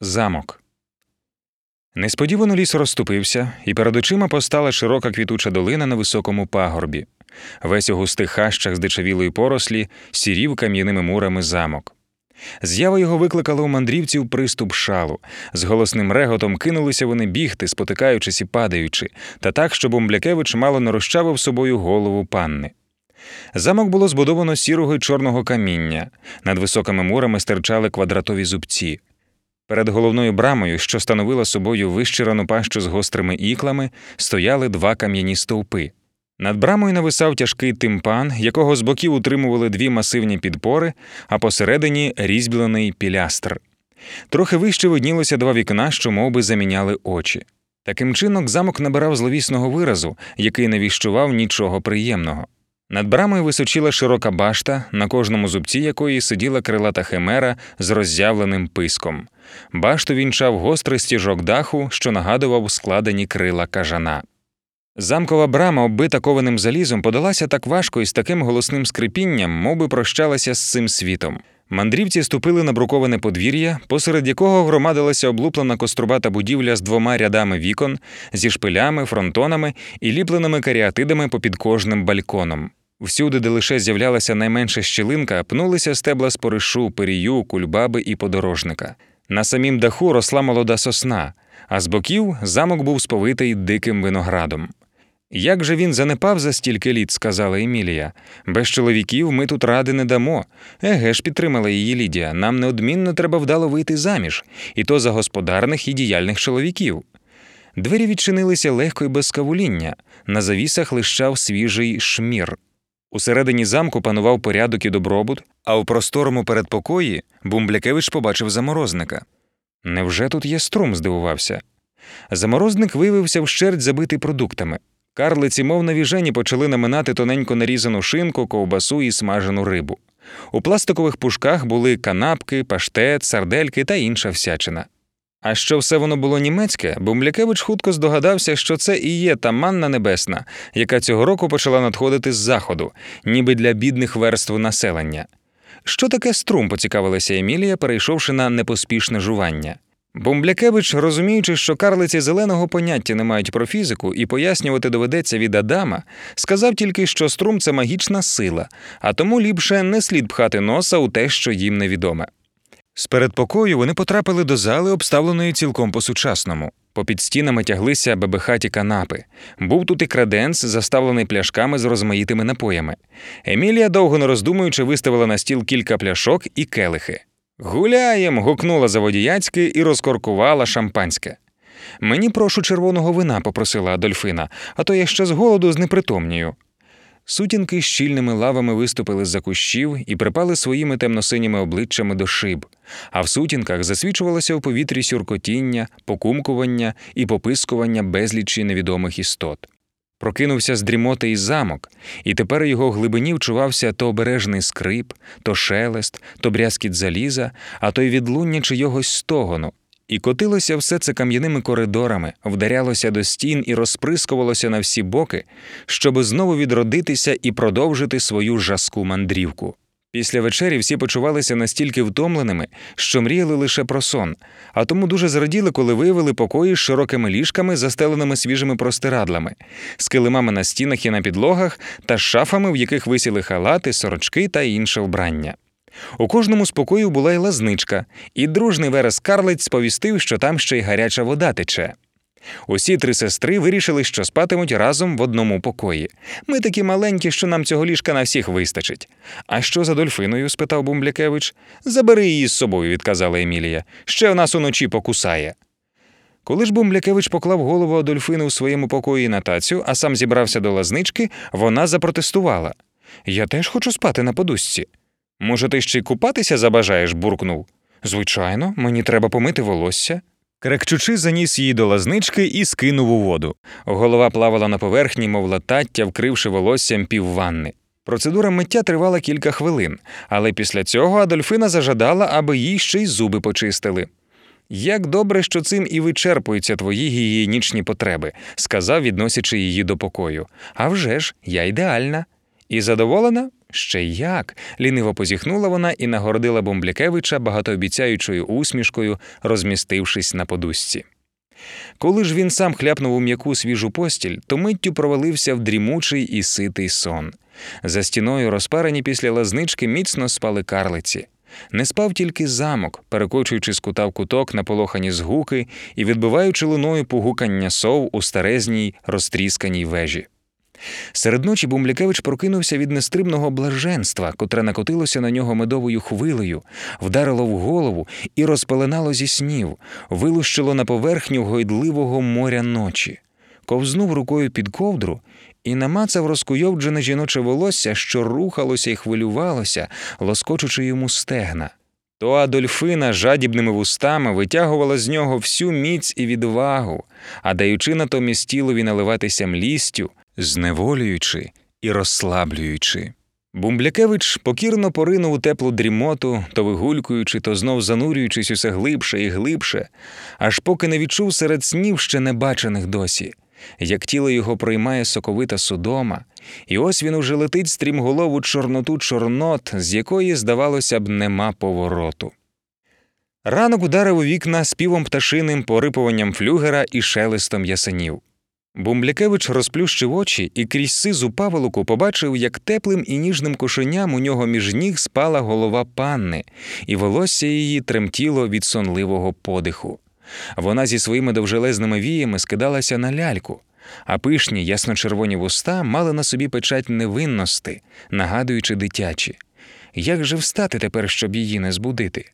Замок. Несподівано ліс розступився, і перед очима постала широка квітуча долина на високому пагорбі. Весь у густих хащах здичавілої порослі сірів кам'яними мурами замок. З'ява його викликала у мандрівців приступ шалу. З голосним реготом кинулися вони бігти, спотикаючись і падаючи, та так, що Бомблякевич мало не розчавив собою голову панни. Замок було збудовано сірого й чорного каміння. Над високими мурами стирчали квадратові зубці. Перед головною брамою, що становила собою вищирану пащу з гострими іклами, стояли два кам'яні стовпи. Над брамою нависав тяжкий тимпан, якого з боків утримували дві масивні підпори, а посередині різьблений пілястр. Трохи вище виднілося два вікна, що мов би, заміняли очі. Таким чином, замок набирав зловісного виразу, який не віщував нічого приємного. Над брамою височила широка башта, на кожному зубці якої сиділа крилата химера з роззявленим писком. Башту вінчав гострий стіжок даху, що нагадував складені крила кажана. Замкова брама, оббита кованим залізом, подалася так важко і з таким голосним скрипінням, мов би прощалася з цим світом. Мандрівці ступили на бруковане подвір'я, посеред якого громадилася облуплена кострубата будівля з двома рядами вікон, зі шпилями, фронтонами і ліпленими каріатидами попід кожним бальконом. Всюди, де лише з'являлася найменша щілинка, пнулися стебла споришу, перію, кульбаби і подорожника. На самім даху росла молода сосна, а з боків замок був сповитий диким виноградом. Як же він занепав за стільки літ, сказала Емілія. Без чоловіків ми тут ради не дамо. Еге ж, підтримала її Лідія. Нам неодмінно треба вдало вийти заміж, і то за господарних і діяльних чоловіків. Двері відчинилися легко і без кавуління. На завісах лищав свіжий шмір. Усередині замку панував порядок і добробут, а в просторому передпокої Бумблякевич побачив заморозника. Невже тут є струм? здивувався. Заморозник виявився вщерть забитий продуктами. Карлиці, мов навіжені, почали наминати тоненько нарізану шинку, ковбасу і смажену рибу. У пластикових пушках були канапки, паштет, сардельки та інша всячина. А що все воно було німецьке, Бумлякевич хутко здогадався, що це і є та манна небесна, яка цього року почала надходити з заходу, ніби для бідних верств населення. Що таке струм, поцікавилася Емілія, перейшовши на непоспішне жування. Бомблякевич, розуміючи, що карлиці зеленого поняття не мають про фізику і пояснювати доведеться від Адама, сказав тільки, що струм це магічна сила, а тому ліпше не слід пхати носа у те, що їм невідоме. З передпокою вони потрапили до зали, обставленої цілком по сучасному. Попід стінами тяглися бебехаті канапи. Був тут і креденс, заставлений пляшками з розмаїтими напоями. Емілія, довго не роздумуючи, виставила на стіл кілька пляшок і келихи. Гуляєм. гукнула заводіяцьки і розкоркувала шампанське. Мені прошу червоного вина, попросила Адольфина, а то я ще з голоду знепритомнію. Сутінки щільними лавами виступили з за кущів і припали своїми темносиніми обличчями до шиб, а в сутінках засвічувалося у повітрі сюркотіння, покумкування і попискування безлічі невідомих істот. Прокинувся з дрімоти і замок, і тепер його глибині вчувався то обережний скрип, то шелест, то брязкіт заліза, а то й відлуння чийогось стогону. І котилося все це кам'яними коридорами, вдарялося до стін і розприскувалося на всі боки, щоби знову відродитися і продовжити свою жаску мандрівку. Після вечері всі почувалися настільки втомленими, що мріяли лише про сон, а тому дуже зраділи, коли виявили покої з широкими ліжками, застеленими свіжими простирадлами, з килимами на стінах і на підлогах та шафами, в яких висіли халати, сорочки та інше вбрання. У кожному спокою була й лазничка, і дружний верес Карлиць сповістив, що там ще й гаряча вода тече. Усі три сестри вирішили, що спатимуть разом в одному покої. Ми такі маленькі, що нам цього ліжка на всіх вистачить. А що за дольфиною? спитав Бумблякевич. Забери її з собою, відказала Емілія. Ще в нас уночі покусає. Коли ж Бумблякевич поклав голову Адольфини у своєму покої на тацю, а сам зібрався до лазнички, вона запротестувала. Я теж хочу спати на подушці. Може, ти ще й купатися забажаєш? буркнув. Звичайно, мені треба помити волосся. Крекчучи, заніс її до лазнички і скинув у воду. Голова плавала на поверхні, мов латаття, вкривши волоссям півванни. Процедура миття тривала кілька хвилин, але після цього Адольфина зажадала, аби їй ще й зуби почистили. Як добре, що цим і вичерпуються твої гігієнічні потреби, сказав, відносячи її до покою. «А вже ж, я ідеальна. І задоволена? Ще як. ліниво позіхнула вона і нагородила Бомблякевича багатообіцяючою усмішкою, розмістившись на подушці. Коли ж він сам хляпнув у м'яку свіжу постіль, то миттю провалився в дрімучий і ситий сон. За стіною, розпарені після лазнички, міцно спали карлиці. Не спав тільки замок, перекочуючи з кута в куток наполохані згуки і відбиваючи луною погукання сов у старезній розтрісканій вежі. Серед ночі Бумлякевич прокинувся від нестримного блаженства, котре накотилося на нього медовою хвилею, вдарило в голову і розпеленало зі снів, вилущило на поверхню гойдливого моря ночі. Ковзнув рукою під ковдру і намацав розкуйовджене жіноче волосся, що рухалося і хвилювалося, лоскочучи йому стегна. То Адольфина жадібними вустами витягувала з нього всю міць і відвагу, а даючи натомість тілові наливатися млістю, зневолюючи і розслаблюючи. Бумблякевич покірно поринув у теплу дрімоту, то вигулькуючи, то знов занурюючись усе глибше і глибше, аж поки не відчув серед снів ще небачених досі, як тіло його проймає соковита судома, і ось він уже летить стрімголову чорноту чорнот, з якої, здавалося б, нема повороту. Ранок ударив у вікна співом пташиним, порипуванням флюгера і шелестом ясенів. Бумблякевич розплющив очі і крізь сизу паволоку побачив, як теплим і ніжним кошеням у нього між ніг спала голова панни, і волосся її тремтіло від сонливого подиху. Вона зі своїми довжелезними віями скидалася на ляльку, а пишні ясно-червоні вуста мали на собі печать невинності, нагадуючи дитячі. Як же встати тепер, щоб її не збудити?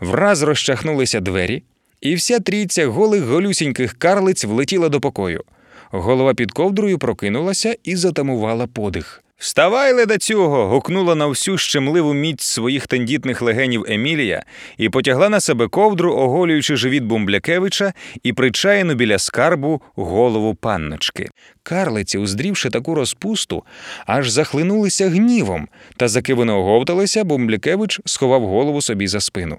Враз розчахнулися двері, і вся трійця голих голюсіньких карлиць влетіла до покою. Голова під ковдрою прокинулася і затамувала подих. Вставай, ледацюго! гукнула на всю щемливу міць своїх тендітних легенів Емілія і потягла на себе ковдру, оголюючи живіт Бумблякевича і причаяну біля скарбу голову панночки. Карлиці, уздрівши таку розпусту, аж захлинулися гнівом, та заки вони оговталися, Бумблякевич сховав голову собі за спину.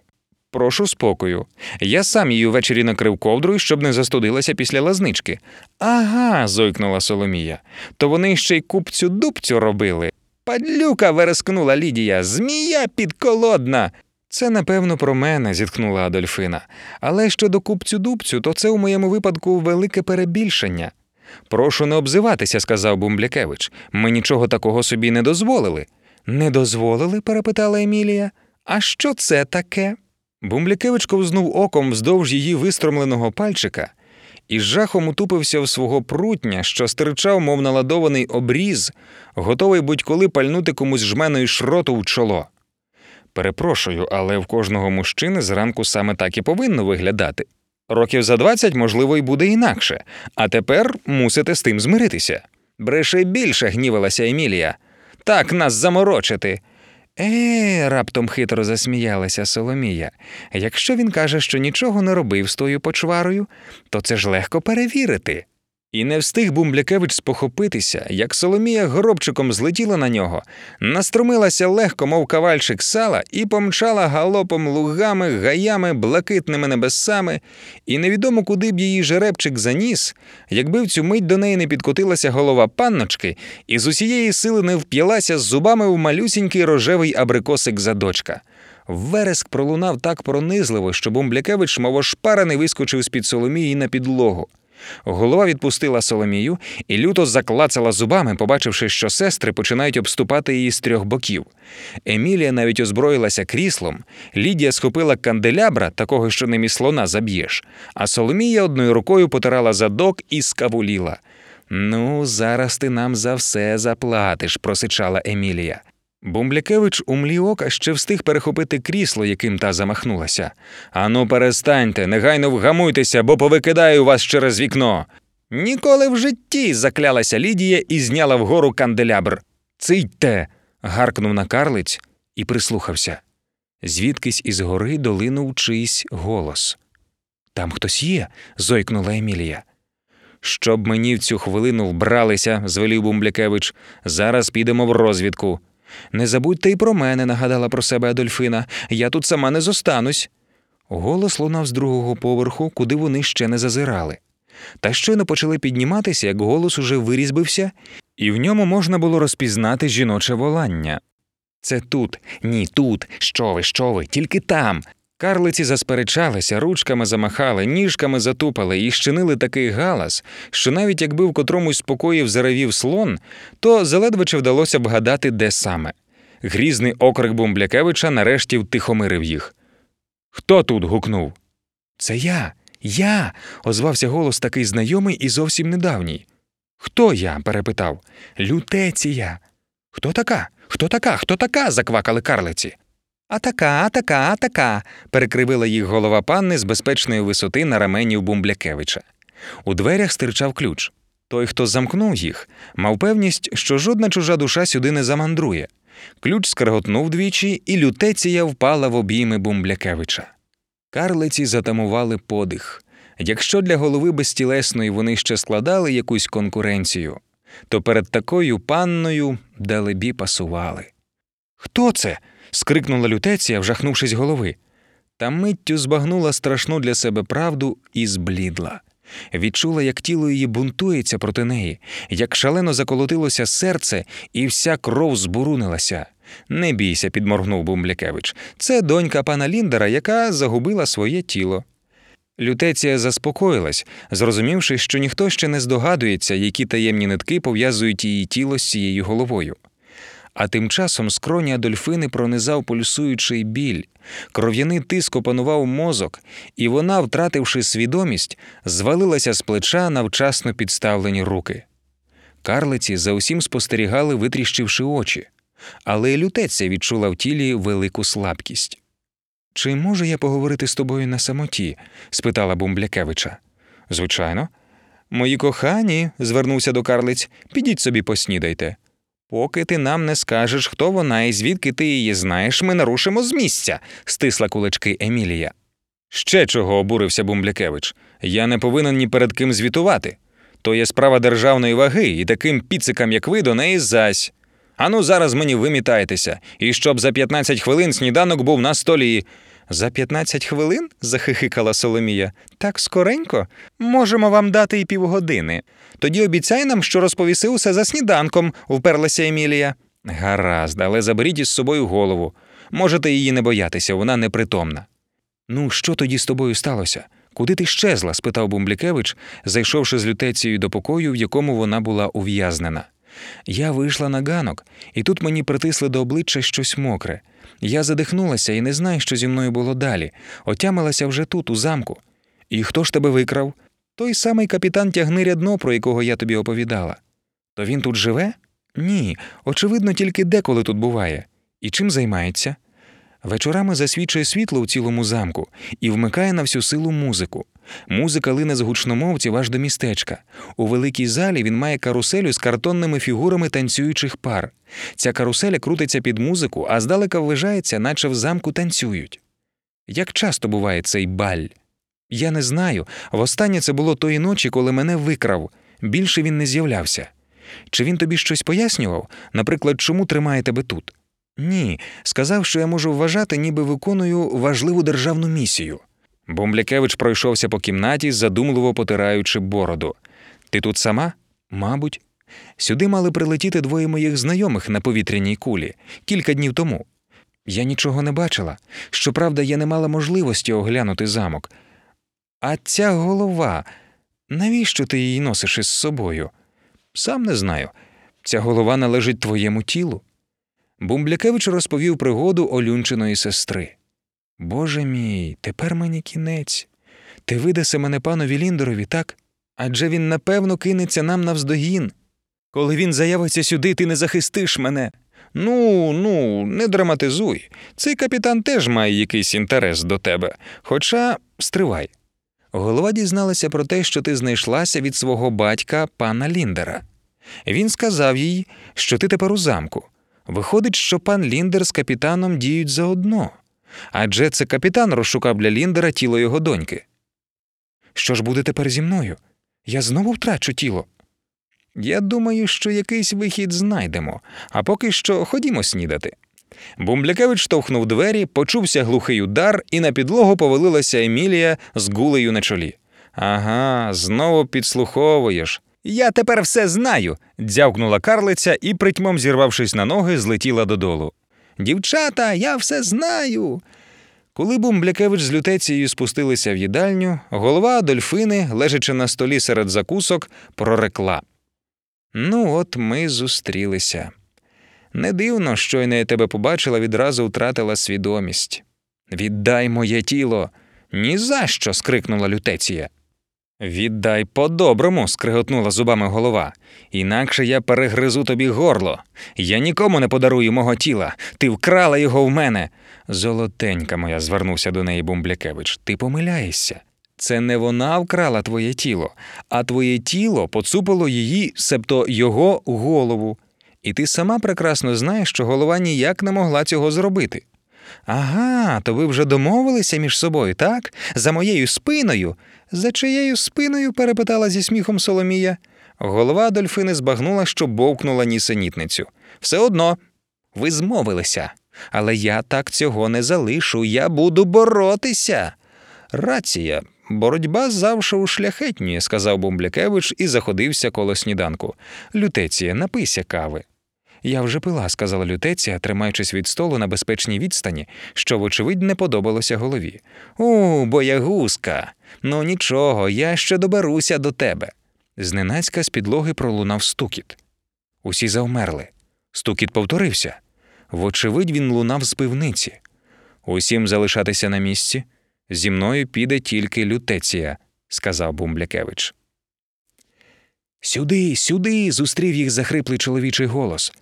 Прошу спокою. Я сам її ввечері накрив ковдрою, щоб не застудилася після лазнички. Ага, зойкнула Соломія. То вони ще й купцю дубцю робили. Падлюка. верескнула Лідія. Змія підколодна. Це, напевно, про мене, зітхнула Адольфина. Але щодо купцю дубцю, то це у моєму випадку велике перебільшення. Прошу не обзиватися, сказав Бумблякевич. Ми нічого такого собі не дозволили. Не дозволили? перепитала Емілія. А що це таке? Бумблякевич ковзнув оком вздовж її вистромленого пальчика і з жахом утупився в свого прутня, що стирчав, мов наладований обріз, готовий будь-коли пальнути комусь жменою шроту в чоло. Перепрошую, але в кожного мужчини зранку саме так і повинно виглядати. Років за двадцять, можливо, й буде інакше, а тепер мусите з тим змиритися. Бреше більше гнівалася Емілія. Так нас заморочити. Е, раптом хитро засміялася Соломія. Якщо він каже, що нічого не робив з тою почварою, то це ж легко перевірити. І не встиг Бумблякевич спохопитися, як Соломія гробчиком злетіла на нього, наструмилася легко, мов кавальчик сала, і помчала галопом лугами, гаями, блакитними небесами, і невідомо, куди б її жеребчик заніс, якби в цю мить до неї не підкотилася голова панночки і з усієї сили не вп'ялася з зубами в малюсінький рожевий абрикосик задочка. Вереск пролунав так пронизливо, що Бумблякевич, мов ошпарений, вискочив з під Соломії на підлогу. Голова відпустила Соломію і люто заклацала зубами, побачивши, що сестри починають обступати її з трьох боків. Емілія навіть озброїлася кріслом, Лідія схопила канделябра, такого, що ним слона заб'єш, а Соломія одною рукою потирала задок і скавуліла. Ну, зараз ти нам за все заплатиш, просичала Емілія. Бумблякевич у млі ока ще встиг перехопити крісло, яким та замахнулася. Ану, перестаньте, негайно вгамуйтеся, бо повикидаю вас через вікно. Ніколи в житті. заклялася Лідія і зняла вгору канделябр. Цийте. гаркнув на карлиць і прислухався. Звідкись із гори долинув чийсь голос. Там хтось є, зойкнула Емілія. Щоб мені в цю хвилину вбралися, звелів Бумблякевич, зараз підемо в розвідку. Не забудьте й про мене, нагадала про себе Адольфина. Я тут сама не зостанусь. Голос лунав з другого поверху, куди вони ще не зазирали. Та щойно почали підніматися, як голос уже вирізбився, і в ньому можна було розпізнати жіноче волання. Це тут, ні, тут. Що ви, що ви, тільки там. Карлиці засперечалися, ручками замахали, ніжками затупали і щинили такий галас, що навіть якби в котромусь спокоїв заревів слон, то заледве чи вдалося б гадати, де саме. Грізний окрик Бумблякевича нарешті втихомирив їх. Хто тут? гукнув. Це я, я. озвався голос такий знайомий і зовсім недавній. Хто я? перепитав. Лютеція. Хто така? Хто така? Хто така? заквакали карлиці. А така, а така, а така. перекривила їх голова панни з безпечної висоти на раменів Бумблякевича. У дверях стирчав ключ. Той, хто замкнув їх, мав певність, що жодна чужа душа сюди не замандрує. Ключ скреготнув двічі, і лютеція впала в обійми Бумблякевича. Карлиці затамували подих. Якщо для голови безтілесної вони ще складали якусь конкуренцію, то перед такою панною далебі пасували. Хто це? Скрикнула лютеція, вжахнувшись голови. Та миттю збагнула страшну для себе правду і зблідла. Відчула, як тіло її бунтується проти неї, як шалено заколотилося серце, і вся кров збурунилася. Не бійся, підморгнув Бумблякевич. Це донька пана Ліндера, яка загубила своє тіло. Лютеція заспокоїлась, зрозумівши, що ніхто ще не здогадується, які таємні нитки пов'язують її тіло з цією головою. А тим часом скроні Адольфини пронизав пульсуючий біль, кров'яний тиск опанував мозок, і вона, втративши свідомість, звалилася з плеча на вчасно підставлені руки. Карлиці за усім спостерігали, витріщивши очі, але лютеця відчула в тілі велику слабкість. Чи можу я поговорити з тобою на самоті? спитала Бумблякевича. Звичайно. Мої кохані, звернувся до карлиць, підіть собі поснідайте. Поки ти нам не скажеш, хто вона і звідки ти її знаєш, ми нарушимо з місця, стисла кулачки Емілія. Ще чого обурився Бумблякевич. Я не повинен ні перед ким звітувати. То є справа державної ваги, і таким піцикам, як ви, до неї зась. Ану, зараз мені вимітаєтеся, і щоб за 15 хвилин сніданок був на столі. За 15 хвилин? захихикала Соломія. Так скоренько? Можемо вам дати і півгодини. Тоді обіцяй нам, що розповіси усе за сніданком, вперлася Емілія. Гаразд, але заберіть із собою голову. Можете її не боятися, вона непритомна. Ну, що тоді з тобою сталося? Куди ти щезла? спитав Бумблікевич, зайшовши з лютецією до покою, в якому вона була ув'язнена. Я вийшла на ганок, і тут мені притисли до обличчя щось мокре. Я задихнулася і не знаю, що зі мною було далі. Отямилася вже тут, у замку. І хто ж тебе викрав? Той самий капітан тягни рядно, про якого я тобі оповідала. То він тут живе? Ні. Очевидно, тільки деколи тут буває. І чим займається? Вечорами засвічує світло у цілому замку і вмикає на всю силу музику. Музика лине з гучномовців аж до містечка. У великій залі він має каруселю з картонними фігурами танцюючих пар. Ця каруселя крутиться під музику, а здалека ввижається, наче в замку танцюють. Як часто буває цей баль? Я не знаю. Востаннє це було тої ночі, коли мене викрав. Більше він не з'являвся. Чи він тобі щось пояснював? Наприклад, чому тримає тебе тут? Ні, сказав, що я можу вважати, ніби виконую важливу державну місію. Бомблякевич пройшовся по кімнаті, задумливо потираючи бороду. Ти тут сама? Мабуть. Сюди мали прилетіти двоє моїх знайомих на повітряній кулі кілька днів тому. Я нічого не бачила. Щоправда, я не мала можливості оглянути замок. А ця голова, навіщо ти її носиш із собою? Сам не знаю. Ця голова належить твоєму тілу. Бумблякевич розповів пригоду Олюнчиної сестри. Боже мій, тепер мені кінець. Ти видаси мене панові Ліндерові, так? Адже він напевно кинеться нам навздогін. Коли він заявиться сюди, ти не захистиш мене. Ну, ну, не драматизуй. Цей капітан теж має якийсь інтерес до тебе. Хоча стривай. Голова дізналася про те, що ти знайшлася від свого батька, пана Ліндера. Він сказав їй, що ти тепер у замку. Виходить, що пан Ліндер з капітаном діють заодно. Адже це капітан розшукав для Ліндера тіло його доньки. Що ж буде тепер зі мною? Я знову втрачу тіло. Я думаю, що якийсь вихід знайдемо, а поки що ходімо снідати. Бумблякевич штовхнув двері, почувся глухий удар, і на підлогу повалилася Емілія з гулею на чолі. Ага, знову підслуховуєш. Я тепер все знаю. дзявкнула карлиця і, притьмом зірвавшись на ноги, злетіла додолу. Дівчата, я все знаю. Коли Бумблякевич з лютецією спустилися в їдальню, голова Адольфини, лежачи на столі серед закусок, прорекла. Ну, от ми зустрілися. Не дивно, щойно я тебе побачила, відразу втратила свідомість. Віддай моє тіло. «Ні за що!» – скрикнула лютеція. Віддай по-доброму, скриготнула зубами голова. Інакше я перегризу тобі горло. Я нікому не подарую мого тіла. Ти вкрала його в мене. Золотенька моя, звернувся до неї Бумблякевич. Ти помиляєшся. Це не вона вкрала твоє тіло, а твоє тіло поцупило її, себто його голову. І ти сама прекрасно знаєш, що голова ніяк не могла цього зробити. Ага, то ви вже домовилися між собою, так? За моєю спиною. За чиєю спиною? перепитала зі сміхом Соломія. Голова Дольфини збагнула, що бовкнула нісенітницю. Все одно, ви змовилися, але я так цього не залишу, я буду боротися. Рація, боротьба завше ушляхетніє, сказав Бумблякевич і заходився коло сніданку. Лютеція, напийся кави. Я вже пила, сказала лютеція, тримаючись від столу на безпечній відстані, що, вочевидь, не подобалося голові. У, боягузка. Ну нічого, я ще доберуся до тебе. Зненацька з підлоги пролунав стукіт. Усі завмерли. Стукіт повторився. Вочевидь, він лунав з пивниці. Усім залишатися на місці. Зі мною піде тільки лютеція, сказав Бумблякевич. Сюди, сюди. зустрів їх захриплий чоловічий голос.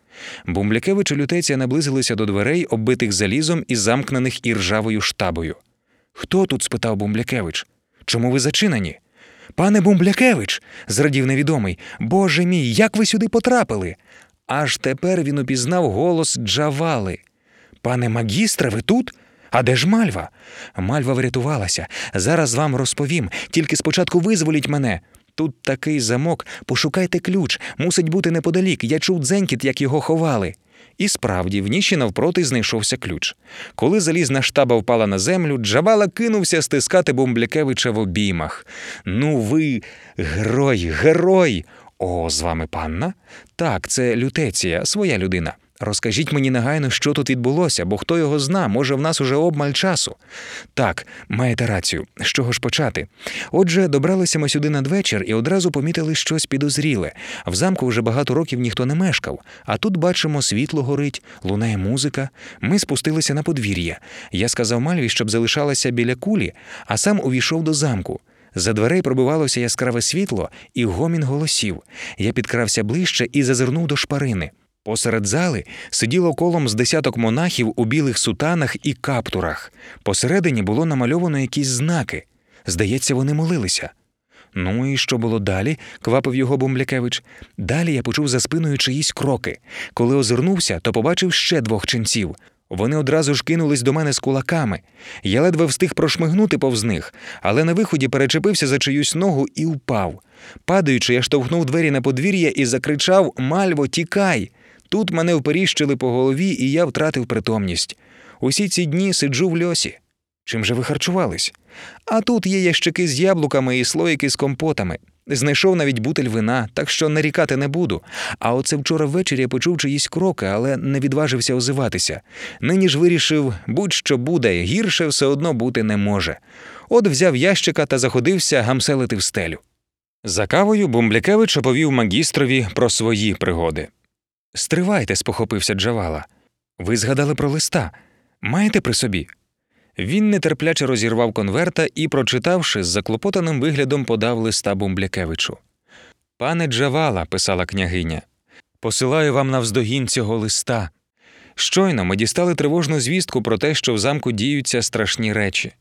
Бумблякевич і лютеція наблизилися до дверей, оббитих залізом і замкнених іржавою штабою. Хто тут? спитав Бумблякевич. Чому ви зачинені? Пане Бумблякевич, зрадів невідомий. Боже мій, як ви сюди потрапили? Аж тепер він упізнав голос Джавали. Пане магістре, ви тут? А де ж мальва? Мальва врятувалася. Зараз вам розповім. Тільки спочатку визволіть мене. Тут такий замок, пошукайте ключ, мусить бути неподалік. Я чув дзенькіт, як його ховали. І справді, в ніші навпроти знайшовся ключ. Коли залізна штаба впала на землю, Джавала кинувся стискати Бомблякевича в обіймах. Ну, ви герой, герой! О, з вами панна? Так, це лютеція, своя людина. Розкажіть мені негайно, що тут відбулося, бо хто його зна, може, в нас уже обмаль часу. Так, маєте рацію, з чого ж почати? Отже, добралися ми сюди надвечір і одразу помітили щось підозріле. В замку вже багато років ніхто не мешкав, а тут бачимо, світло горить, лунає музика. Ми спустилися на подвір'я. Я сказав Мальві, щоб залишалася біля кулі, а сам увійшов до замку. За дверей пробивалося яскраве світло і гомін голосів. Я підкрався ближче і зазирнув до шпарини. Посеред зали сиділо колом з десяток монахів у білих сутанах і каптурах. Посередині було намальовано якісь знаки. Здається, вони молилися. Ну і що було далі? квапив його Бумблякевич. Далі я почув за спиною чиїсь кроки. Коли озирнувся, то побачив ще двох ченців. Вони одразу ж кинулись до мене з кулаками. Я ледве встиг прошмигнути повз них, але на виході перечепився за чиюсь ногу і впав. Падаючи, я штовхнув двері на подвір'я і закричав Мальво, тікай! Тут мене вперіщили по голові, і я втратив притомність. Усі ці дні сиджу в льосі. Чим же ви харчувались? А тут є ящики з яблуками і слоїки з компотами. Знайшов навіть бутель вина, так що нарікати не буду. А оце вчора ввечері я почув чиїсь кроки, але не відважився озиватися. Нині ж вирішив, будь-що буде, гірше все одно бути не може. От взяв ящика та заходився гамселити в стелю. За кавою Бумблякевич оповів магістрові про свої пригоди. Стривайте, спохопився Джавала. Ви згадали про листа. Маєте при собі? Він нетерпляче розірвав конверта і, прочитавши, з заклопотаним виглядом подав листа Бумблякевичу. Пане Джавала, писала княгиня, посилаю вам навздогін цього листа. Щойно ми дістали тривожну звістку про те, що в замку діються страшні речі.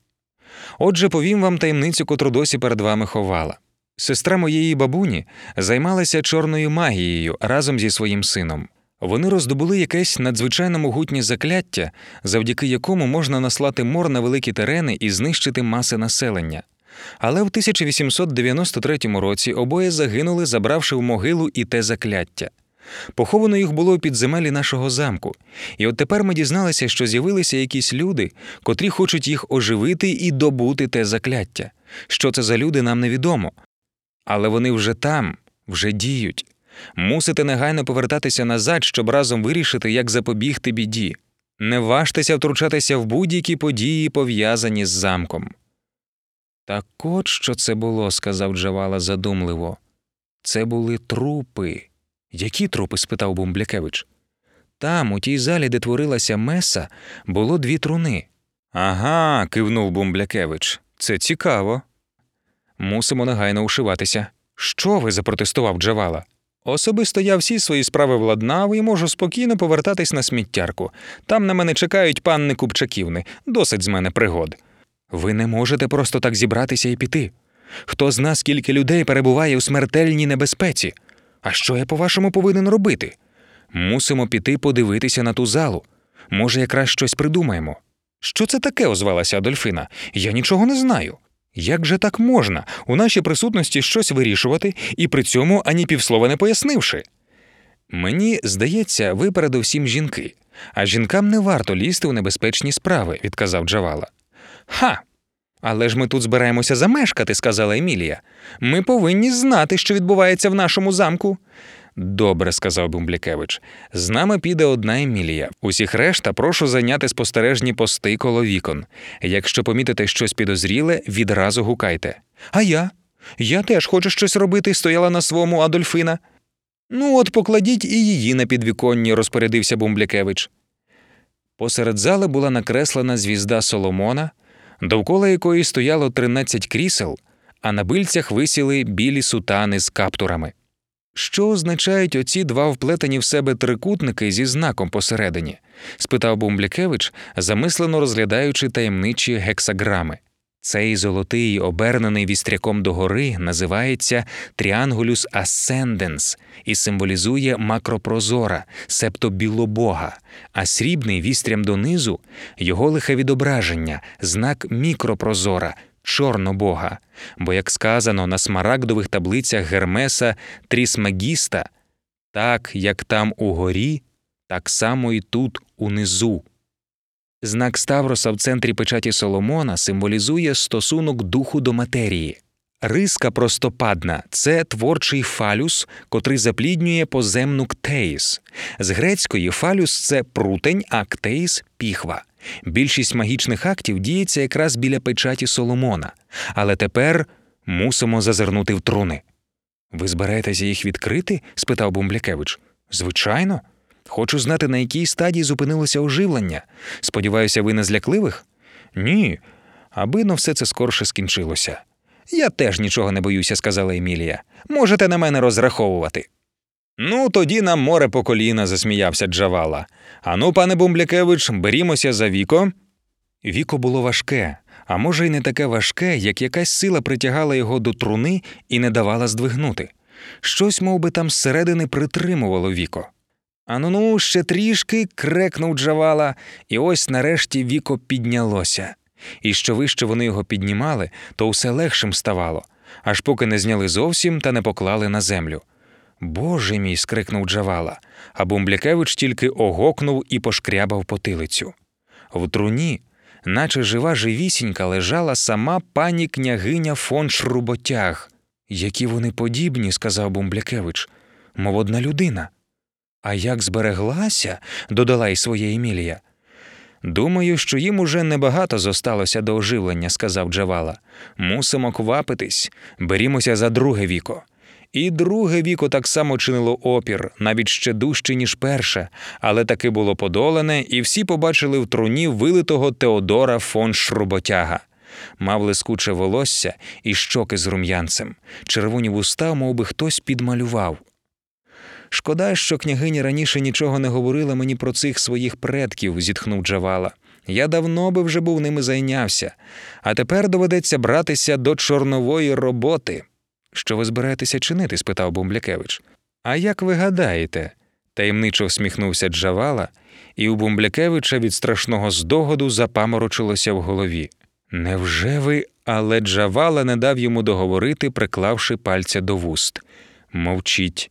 Отже, повім вам таємницю, котру досі перед вами ховала. Сестра моєї бабуні займалася чорною магією разом зі своїм сином. Вони роздобули якесь надзвичайно могутнє закляття, завдяки якому можна наслати мор на великі терени і знищити маси населення. Але в 1893 році обоє загинули, забравши в могилу і те закляття. Поховано їх було у підземелі нашого замку, і от тепер ми дізналися, що з'явилися якісь люди, котрі хочуть їх оживити і добути те закляття. Що це за люди, нам невідомо. Але вони вже там, вже діють. Мусите негайно повертатися назад, щоб разом вирішити, як запобігти біді. Не важтеся втручатися в будь-які події, пов'язані з замком. Так от що це було, сказав Джавала задумливо. Це були трупи. Які трупи? спитав Бумблякевич. Там, у тій залі, де творилася меса, було дві труни. Ага, кивнув Бумблякевич. Це цікаво. Мусимо негайно ушиватися. Що ви? запротестував Джавала. Особисто я всі свої справи владнав і можу спокійно повертатись на сміттярку. Там на мене чекають панни Купчаківни, досить з мене пригод. Ви не можете просто так зібратися і піти. Хто зна, скільки людей перебуває у смертельній небезпеці? А що я, по-вашому, повинен робити? Мусимо піти подивитися на ту залу. Може, якраз щось придумаємо. Що це таке? озвалася Адольфина. Я нічого не знаю. Як же так можна у нашій присутності щось вирішувати і при цьому ані півслова не пояснивши? Мені здається, ви передовсім жінки, а жінкам не варто лізти у небезпечні справи, відказав Джавала. Ха. Але ж ми тут збираємося замешкати, сказала Емілія. Ми повинні знати, що відбувається в нашому замку. Добре, сказав Бумблікевич. З нами піде одна Емілія. Усіх решта прошу зайняти спостережні пости коло вікон. Якщо помітите щось підозріле, відразу гукайте. А я? Я теж хочу щось робити, стояла на своєму Адольфина. Ну, от покладіть і її на підвіконні, розпорядився Бумблікевич. Посеред зали була накреслена звізда Соломона, довкола якої стояло 13 крісел, а на бильцях висіли білі сутани з каптурами. Що означають оці два вплетені в себе трикутники зі знаком посередині? спитав Бумблікевич, замислено розглядаючи таємничі гексаграми. Цей золотий, обернений вістряком догори, називається Тріангулюс Ascendens і символізує макропрозора, себто білобога, а срібний вістрям донизу його лихе відображення, знак мікропрозора, чорнобога. Бо, як сказано на смарагдових таблицях Гермеса Трісмегіста, так як там угорі, так само і тут унизу. Знак Ставроса в центрі печаті Соломона символізує стосунок духу до матерії. Риска простопадна це творчий фалюс, котрий запліднює поземну ктеїс. З грецької фалюс це прутень, а ктеїс піхва. Більшість магічних актів діється якраз біля печаті Соломона, але тепер мусимо зазирнути в труни. Ви збираєтеся їх відкрити? спитав Бумблякевич. Звичайно. Хочу знати, на якій стадії зупинилося оживлення. Сподіваюся, ви не злякливих? Ні, аби но все це скорше скінчилося. Я теж нічого не боюся, сказала Емілія. Можете на мене розраховувати. Ну, тоді нам море по коліна, засміявся Джавала. Ану, пане Бумблякевич, берімося за віко. Віко було важке, а може, й не таке важке, як якась сила притягала його до труни і не давала здвигнути. Щось, мов би, там зсередини притримувало віко. Ану ну, ще трішки, крекнув Джавала, і ось нарешті віко піднялося. І що вище вони його піднімали, то все легшим ставало, аж поки не зняли зовсім та не поклали на землю. Боже мій. скрикнув Джавала, а Бумблякевич тільки огокнув і пошкрябав потилицю. В труні, наче жива живісінька, лежала сама пані княгиня фон Шруботяг. Які вони подібні, сказав Бумблякевич, мов одна людина. А як збереглася, додала й своя Емілія. Думаю, що їм уже небагато зосталося до оживлення, сказав Джавала. Мусимо квапитись, берімося за друге віко. І друге віко так само чинило опір, навіть ще дужче, ніж перше, але таки було подолане, і всі побачили в труні вилитого Теодора фон Шруботяга. Мав лискуче волосся і щоки з рум'янцем, червоні вуста, мов би хтось підмалював. Шкода, що княгиня раніше нічого не говорила мені про цих своїх предків, зітхнув Джавала. Я давно би вже був ними зайнявся, а тепер доведеться братися до чорнової роботи. Що ви збираєтеся чинити? спитав Бумблякевич. А як ви гадаєте? таємничо всміхнувся Джавала, і у Бумблякевича від страшного здогоду запаморочилося в голові. Невже ви? Але Джавала не дав йому договорити, приклавши пальця до вуст. Мовчіть.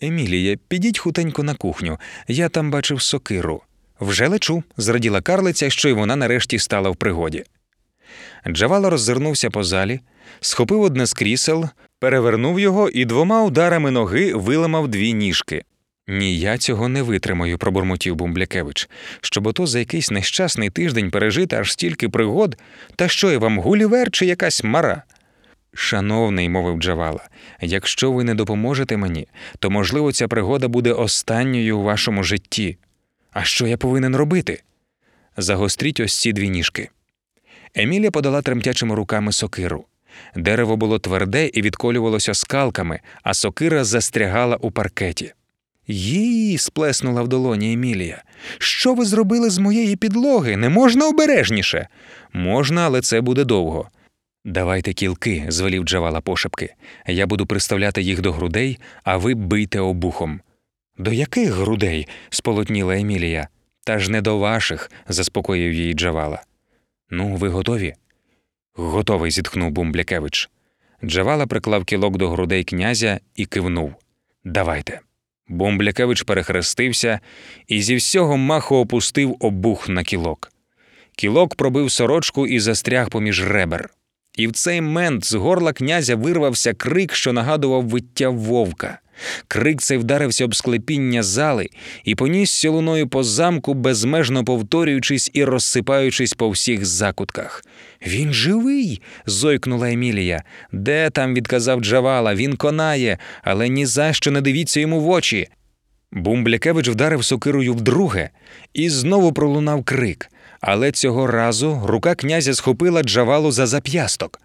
Емілія, підіть хутенько на кухню. Я там бачив сокиру. Вже лечу, зраділа карлиця, що й вона нарешті стала в пригоді. Джавала роззирнувся по залі, схопив одне з крісел, перевернув його і двома ударами ноги виламав дві ніжки. Ні, я цього не витримаю, пробурмотів Бумблякевич, щоб ото за якийсь нещасний тиждень пережити аж стільки пригод, та що я вам гулівер чи якась мара? Шановний, мовив Джавала, якщо ви не допоможете мені, то, можливо, ця пригода буде останньою у вашому житті. А що я повинен робити? Загостріть ось ці дві ніжки. Емілія подала тремтячими руками сокиру. Дерево було тверде і відколювалося скалками, а сокира застрягала у паркеті. Їй, сплеснула в долоні Емілія. Що ви зробили з моєї підлоги? Не можна обережніше. Можна, але це буде довго. Давайте кілки, звелів Джавала пошепки. Я буду приставляти їх до грудей, а ви бийте обухом. До яких грудей? сполотніла Емілія. Та ж не до ваших, заспокоїв її Джавала. Ну, ви готові? Готовий, зітхнув Бумблякевич. Джавала приклав кілок до грудей князя і кивнув. Давайте. Бумблякевич перехрестився і зі всього маху опустив обух на кілок. Кілок пробив сорочку і застряг поміж ребер. І в цей мент з горла князя вирвався крик, що нагадував виття вовка. Крик цей вдарився об склепіння зали і понісся луною по замку, безмежно повторюючись і розсипаючись по всіх закутках. Він живий. зойкнула Емілія. Де там, відказав Джавала, він конає, але ні за що не дивіться йому в очі. Бумблякевич вдарив сокирою вдруге, і знову пролунав крик. Але цього разу рука князя схопила Джавалу за зап'ясток.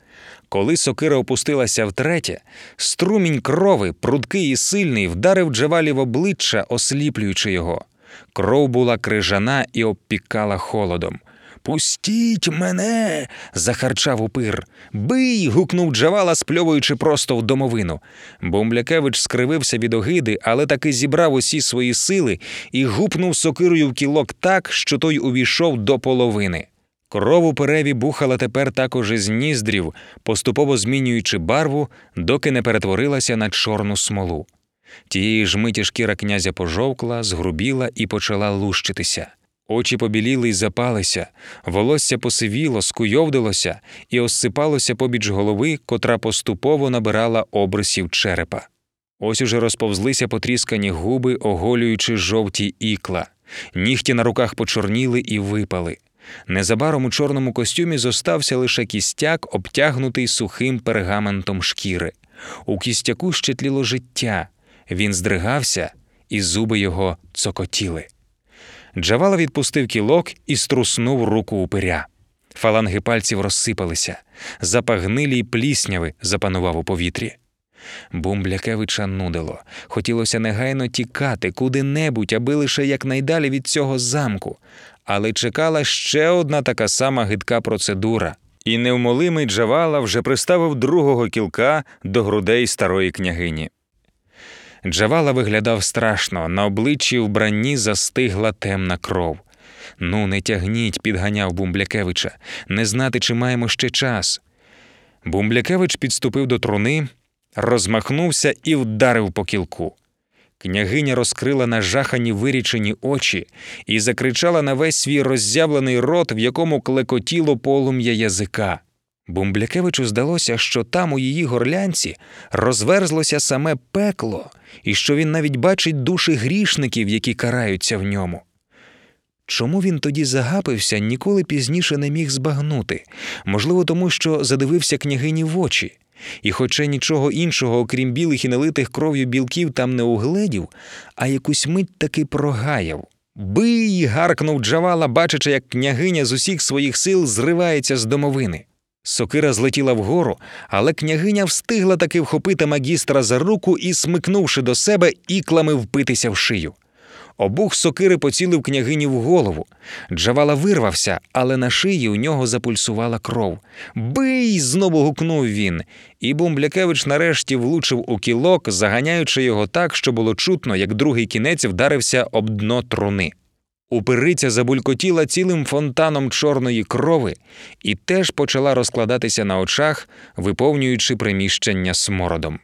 Коли сокира опустилася втретє, струмінь крови, прудкий і сильний, вдарив Джавалі в обличчя, осліплюючи його. Кров була крижана і обпікала холодом. Пустіть мене. захарчав упир. Бий. гукнув Джавала, спльовуючи просто в домовину. Бомблякевич скривився від огиди, але таки зібрав усі свої сили і гупнув сокирою в кілок так, що той увійшов до половини. Кров у переві бухала тепер також із ніздрів, поступово змінюючи барву, доки не перетворилася на чорну смолу. Тієї ж миті шкіра князя пожовкла, згрубіла і почала лущитися. Очі побіліли й запалися, волосся посивіло, скуйовдилося і осипалося побіч голови, котра поступово набирала обрисів черепа. Ось уже розповзлися потріскані губи, оголюючи жовті ікла, нігті на руках почорніли і випали. Незабаром у чорному костюмі зостався лише кістяк, обтягнутий сухим пергаментом шкіри. У кістяку ще тліло життя, він здригався, і зуби його цокотіли. Джавала відпустив кілок і струснув руку упиря. Фаланги пальців розсипалися, запах гнилі й плісняви запанував у повітрі. Бумблякевича нудило. Хотілося негайно тікати куди-небудь, аби лише якнайдалі від цього замку, але чекала ще одна така сама гидка процедура, і невмолимий Джавала вже приставив другого кілка до грудей старої княгині. Джавала виглядав страшно, на обличчі вбранні застигла темна кров. Ну, не тягніть, підганяв Бумблякевича, не знати, чи маємо ще час. Бумблякевич підступив до труни, розмахнувся і вдарив по кілку. Княгиня розкрила нажахані вирічені очі і закричала на весь свій роззявлений рот, в якому клекотіло полум'я язика. Бумблякевичу здалося, що там у її горлянці розверзлося саме пекло, і що він навіть бачить душі грішників, які караються в ньому. Чому він тоді загапився, ніколи пізніше не міг збагнути, можливо, тому що задивився княгині в очі, і, хоча нічого іншого, окрім білих і налитих кров'ю білків, там не угледів, а якусь мить таки прогаяв. Бий. гаркнув Джавала, бачачи, як княгиня з усіх своїх сил зривається з домовини. Сокира злетіла вгору, але княгиня встигла таки вхопити магістра за руку і, смикнувши до себе, іклами впитися в шию. Обух сокири поцілив княгині в голову. Джавала вирвався, але на шиї у нього запульсувала кров. Бий. знову гукнув він. І Бумблякевич нарешті влучив у кілок, заганяючи його так, що було чутно, як другий кінець вдарився об дно труни. Упириця забулькотіла цілим фонтаном чорної крови і теж почала розкладатися на очах, виповнюючи приміщення смородом.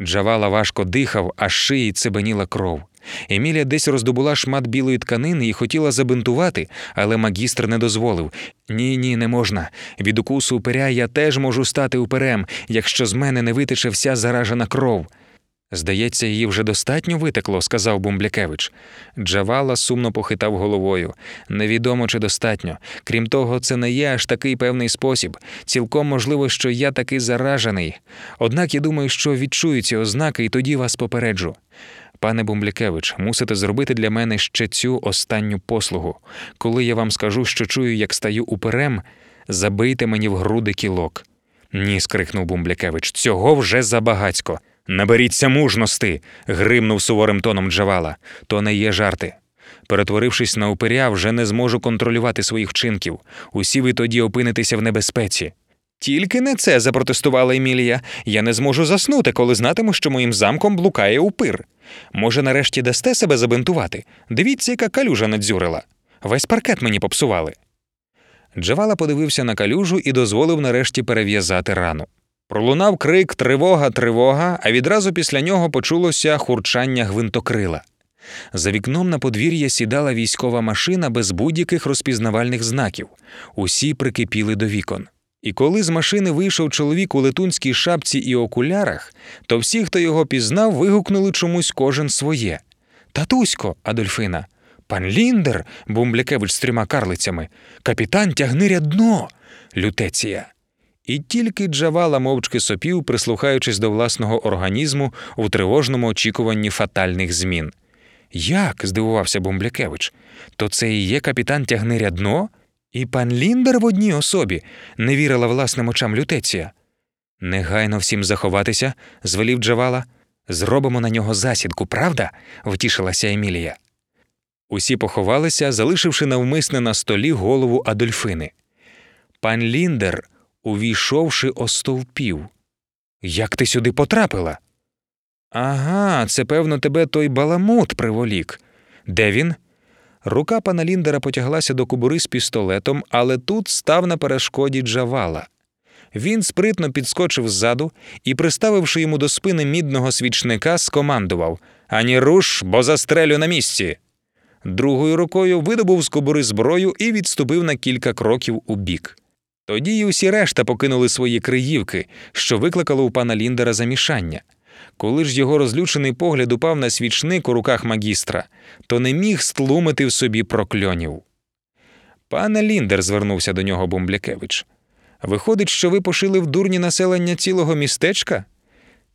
Джавала важко дихав, а шиї цебеніла кров. Емілія десь роздобула шмат білої тканини і хотіла забинтувати, але магістр не дозволив. Ні, ні, не можна. Від укусу упиря я теж можу стати уперем, якщо з мене не витече вся заражена кров. Здається, її вже достатньо витекло, сказав Бумблякевич. Джавала сумно похитав головою. Невідомо чи достатньо. Крім того, це не є аж такий певний спосіб. Цілком можливо, що я таки заражений. Однак я думаю, що відчую ці ознаки і тоді вас попереджу. Пане Бумблякевич, мусите зробити для мене ще цю останню послугу. Коли я вам скажу, що чую, як стаю уперем, забийте мені в груди кілок. Ні, скрикнув Бумблякевич, цього вже забагацько. Наберіться мужності. гримнув суворим тоном Джавала. То не є жарти. Перетворившись на упиря, вже не зможу контролювати своїх вчинків. Усі ви тоді опинитеся в небезпеці. Тільки не це, запротестувала Емілія. Я не зможу заснути, коли знатиму, що моїм замком блукає упир. Може, нарешті дасте себе забинтувати? Дивіться, яка калюжа надзюрила. Весь паркет мені попсували. Джавала подивився на калюжу і дозволив нарешті перев'язати рану. Пролунав крик Тривога, тривога, а відразу після нього почулося хурчання гвинтокрила. За вікном на подвір'я сідала військова машина без будь-яких розпізнавальних знаків. Усі прикипіли до вікон. І коли з машини вийшов чоловік у летунській шапці і окулярах, то всі, хто його пізнав, вигукнули чомусь кожен своє. Татусько, Адольфина, пан Ліндер, Бумблякевич з трьома карлицями, капітан тягни рядно, лютеція. І тільки Джавала мовчки сопів, прислухаючись до власного організму у тривожному очікуванні фатальних змін. Як? здивувався Бумблякевич. То це і є капітан тягни рядно? І пан Ліндер в одній особі не вірила власним очам лютеція. Негайно всім заховатися, звелів Джавала. Зробимо на нього засідку, правда? втішилася Емілія. Усі поховалися, залишивши навмисне на столі голову Адольфини. Пан Ліндер, увійшовши, остовпів. Як ти сюди потрапила? Ага, це, певно, тебе той баламут приволік. Де він? Рука пана Ліндера потяглася до кубури з пістолетом, але тут став на перешкоді Джавала. Він спритно підскочив ззаду і, приставивши йому до спини мідного свічника, скомандував Ані руш, бо застрелю на місці. Другою рукою видобув з кобури зброю і відступив на кілька кроків у бік. Тоді й усі решта покинули свої криївки, що викликало у пана Ліндера замішання. Коли ж його розлючений погляд упав на свічник у руках магістра, то не міг стлумити в собі прокльонів. Пане Ліндер, звернувся до нього Бумблякевич. Виходить, що ви пошили в дурні населення цілого містечка?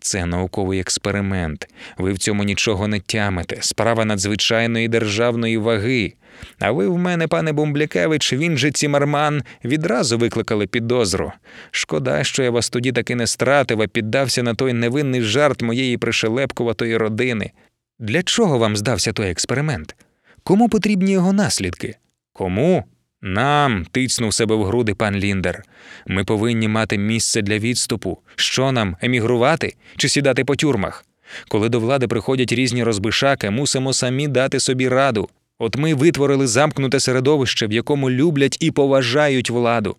Це науковий експеримент. Ви в цьому нічого не тямите. Справа надзвичайної державної ваги. А ви в мене, пане Бумблякевич, він же Цімарман, відразу викликали підозру. Шкода, що я вас тоді таки не стратив, а піддався на той невинний жарт моєї пришелепкуватої родини. Для чого вам здався той експеримент? Кому потрібні його наслідки? Кому? Нам, тицнув себе в груди пан Ліндер. Ми повинні мати місце для відступу. Що нам, емігрувати чи сідати по тюрмах? Коли до влади приходять різні розбишаки, мусимо самі дати собі раду. От ми витворили замкнуте середовище, в якому люблять і поважають владу.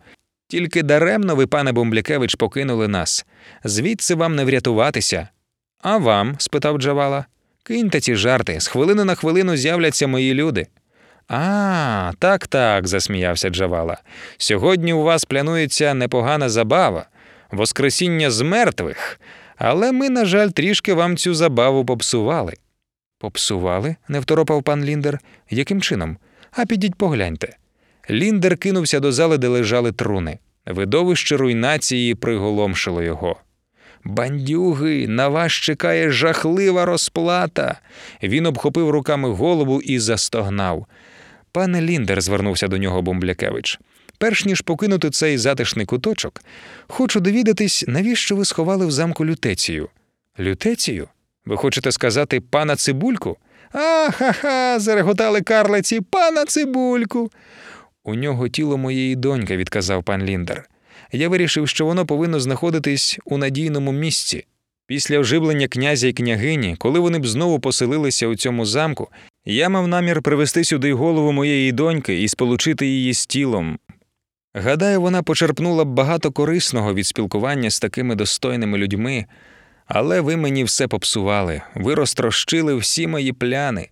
Тільки даремно ви, пане Бомблякевич, покинули нас. Звідси вам не врятуватися. А вам? спитав Джавала. Киньте ці жарти, з хвилини на хвилину з'являться мої люди. А, так, так, засміявся Джавала. Сьогодні у вас планується непогана забава, воскресіння з мертвих, але ми, на жаль, трішки вам цю забаву попсували. Попсували? не второпав пан Ліндер. Яким чином? А підіть погляньте. Ліндер кинувся до зали, де лежали труни. Видовище руйнації приголомшило його. Бандюги, на вас чекає жахлива розплата. Він обхопив руками голову і застогнав. Пане Ліндер, звернувся до нього Бумблякевич. Перш ніж покинути цей затишний куточок, хочу довідатись, навіщо ви сховали в замку лютецію. Лютецію? Ви хочете сказати пана цибульку? А-ха-ха, зареготали карлиці, пана цибульку. У нього тіло моєї доньки, відказав пан Ліндер. Я вирішив, що воно повинно знаходитись у надійному місці. Після оживлення князя і княгині, коли вони б знову поселилися у цьому замку, я мав намір привезти сюди голову моєї доньки і сполучити її з тілом. Гадаю, вона почерпнула б багато корисного від спілкування з такими достойними людьми, Але ви мені все попсували, ви розтрощили всі мої пляни.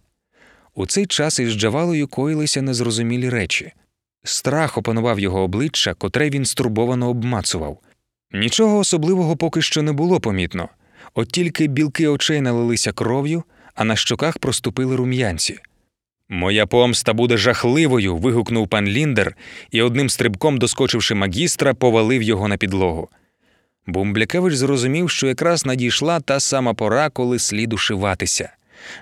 У цей час із Джавалою коїлися незрозумілі речі. Страх опанував його обличчя, котре він стурбовано обмацував. Нічого особливого поки що не було помітно, от тільки білки очей налилися кров'ю, а на щоках проступили рум'янці. Моя помста буде жахливою. вигукнув пан Ліндер і одним стрибком, доскочивши магістра, повалив його на підлогу. Бумблякевич зрозумів, що якраз надійшла та сама пора, коли слід ушиватися.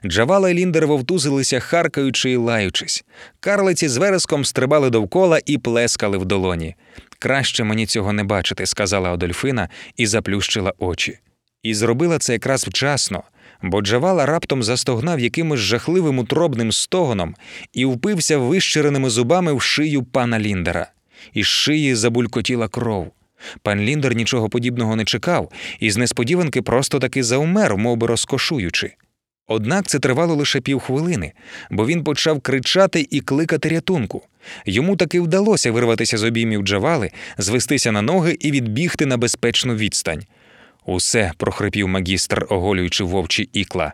Джавала і Ліндер вовтузилися, харкаючи і лаючись. Карлиці з вереском стрибали довкола і плескали в долоні. Краще мені цього не бачити, сказала Одольфина і заплющила очі. І зробила це якраз вчасно, бо Джавала раптом застогнав якимось жахливим утробним стогоном і впився вищереними зубами в шию пана Ліндера. Із шиї забулькотіла кров. Пан Ліндер нічого подібного не чекав і з несподіванки просто таки заумер, мов би розкошуючи. Однак це тривало лише півхвилини, бо він почав кричати і кликати рятунку. Йому таки вдалося вирватися з обіймів Джавали, звестися на ноги і відбігти на безпечну відстань. Усе, прохрипів магістр, оголюючи вовчі ікла.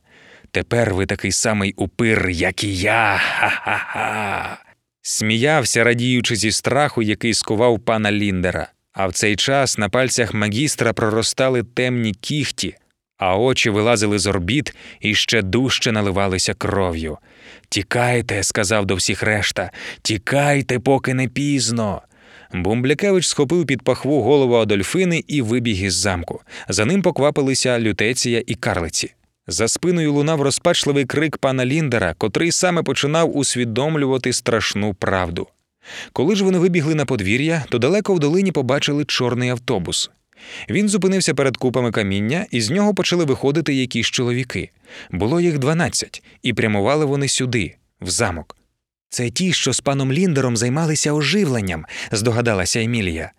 Тепер ви такий самий упир, як і я. Ха-ха-ха. Сміявся, радіючи зі страху, який скував пана Ліндера. А в цей час на пальцях магістра проростали темні кіхті, а очі вилазили з орбіт і ще дужче наливалися кров'ю. Тікайте, сказав до всіх решта, тікайте, поки не пізно. Бумблякевич схопив під пахву голову Адольфини і вибіг із замку. За ним поквапилися лютеція і карлиці. За спиною лунав розпачливий крик пана Ліндера, котрий саме починав усвідомлювати страшну правду. Коли ж вони вибігли на подвір'я, то далеко в долині побачили чорний автобус. Він зупинився перед купами каміння, і з нього почали виходити якісь чоловіки. Було їх дванадцять, і прямували вони сюди, в замок. Це ті, що з паном Ліндером займалися оживленням, здогадалася Емілія.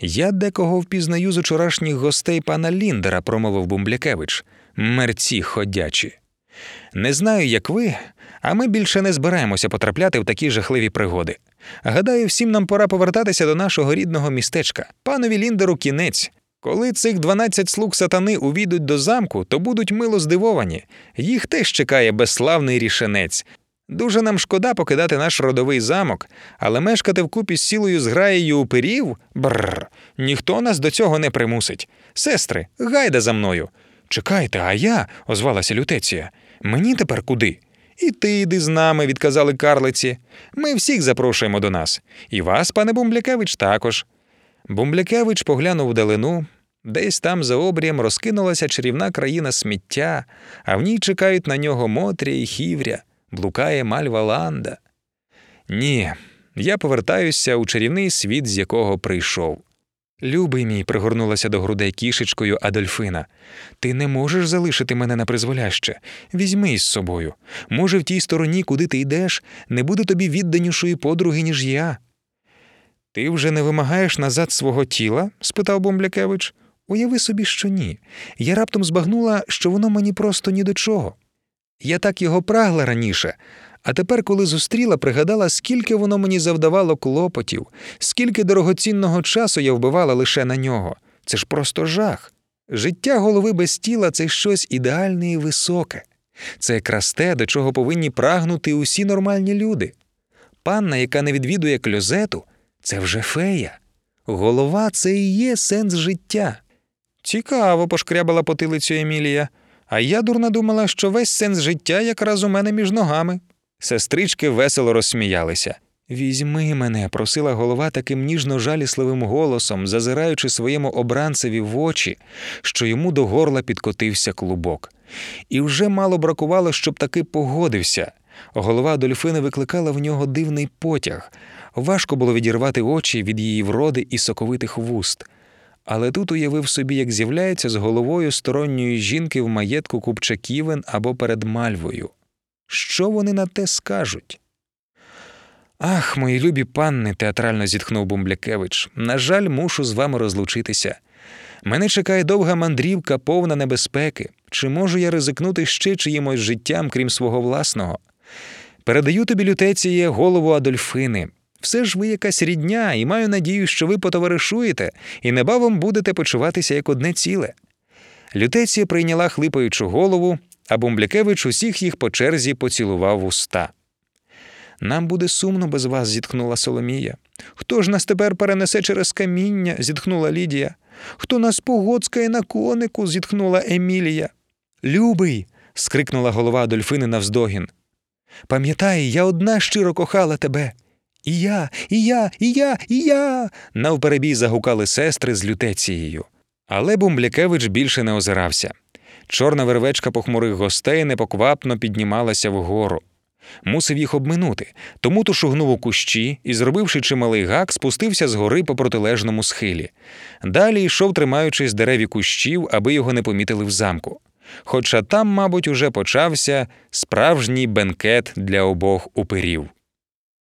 Я декого впізнаю з учорашніх гостей пана Ліндера, промовив Бумблякевич. Мерці ходячі. Не знаю, як ви, а ми більше не збираємося потрапляти в такі жахливі пригоди. Гадаю, всім нам пора повертатися до нашого рідного містечка. Панові Ліндеру кінець. Коли цих дванадцять слуг сатани увійдуть до замку, то будуть мило здивовані. Їх теж чекає безславний рішенець. Дуже нам шкода покидати наш родовий замок, але мешкати вкупі з цілою зграєю упирів бррр, ніхто нас до цього не примусить. Сестри, гайда за мною. Чекайте, а я, озвалася Лютеція. Мені тепер куди? І ти йди з нами, відказали карлиці. Ми всіх запрошуємо до нас. І вас, пане Бумблякевич, також. Бумблякевич поглянув вдалину. Десь там за обрієм розкинулася чарівна країна сміття, а в ній чекають на нього Мотря і Хівря, блукає мальва Ланда. Ні, я повертаюся у чарівний світ, з якого прийшов. Любий мій, пригорнулася до грудей кішечкою Адольфина. Ти не можеш залишити мене на призволяще. Візьми із собою. Може, в тій стороні, куди ти йдеш, не буде тобі відданішої подруги, ніж я. Ти вже не вимагаєш назад свого тіла? спитав Бомблякевич. Уяви собі, що ні. Я раптом збагнула, що воно мені просто ні до чого. Я так його прагла раніше, а тепер, коли зустріла, пригадала, скільки воно мені завдавало клопотів, скільки дорогоцінного часу я вбивала лише на нього. Це ж просто жах. Життя голови без тіла це щось ідеальне і високе. Це якраз те, до чого повинні прагнути усі нормальні люди. Панна, яка не відвідує кльозету, це вже фея. Голова це і є сенс життя. Цікаво, пошкрябала потилицю Емілія. А я дурна думала, що весь сенс життя якраз у мене між ногами. Сестрички весело розсміялися. Візьми мене, просила голова таким ніжно жалісливим голосом, зазираючи своєму обранцеві в очі, що йому до горла підкотився клубок. І вже мало бракувало, щоб таки погодився. Голова Дольфини викликала в нього дивний потяг. Важко було відірвати очі від її вроди і соковитих вуст. Але тут уявив собі, як з'являється з головою сторонньої жінки в маєтку Купчаківен або перед мальвою. Що вони на те скажуть? Ах, мої любі панни, театрально зітхнув Бумблякевич. На жаль, мушу з вами розлучитися. Мене чекає довга мандрівка, повна небезпеки. Чи можу я ризикнути ще чиїмось життям, крім свого власного? Передаю тобі лютеціє голову Адольфини. Все ж ви якась рідня, і маю надію, що ви потоваришуєте і небавом будете почуватися як одне ціле. Лютеція прийняла хлипаючу голову, а Бумблякевич усіх їх по черзі поцілував уста. Нам буде сумно без вас, зітхнула Соломія. Хто ж нас тепер перенесе через каміння? зітхнула Лідія. Хто нас погодскає на конику? зітхнула Емілія. Любий. скрикнула голова Адольфини навздогін. Пам'ятай, я одна щиро кохала тебе. І я, і я, і я, і я. навперебій загукали сестри з лютецією. Але Бумблякевич більше не озирався. Чорна вервечка похмурих гостей непоквапно піднімалася вгору. Мусив їх обминути, тому то шугнув у кущі і, зробивши чималий гак, спустився з гори по протилежному схилі. Далі йшов, тримаючись дереві кущів, аби його не помітили в замку. Хоча там, мабуть, уже почався справжній бенкет для обох упирів.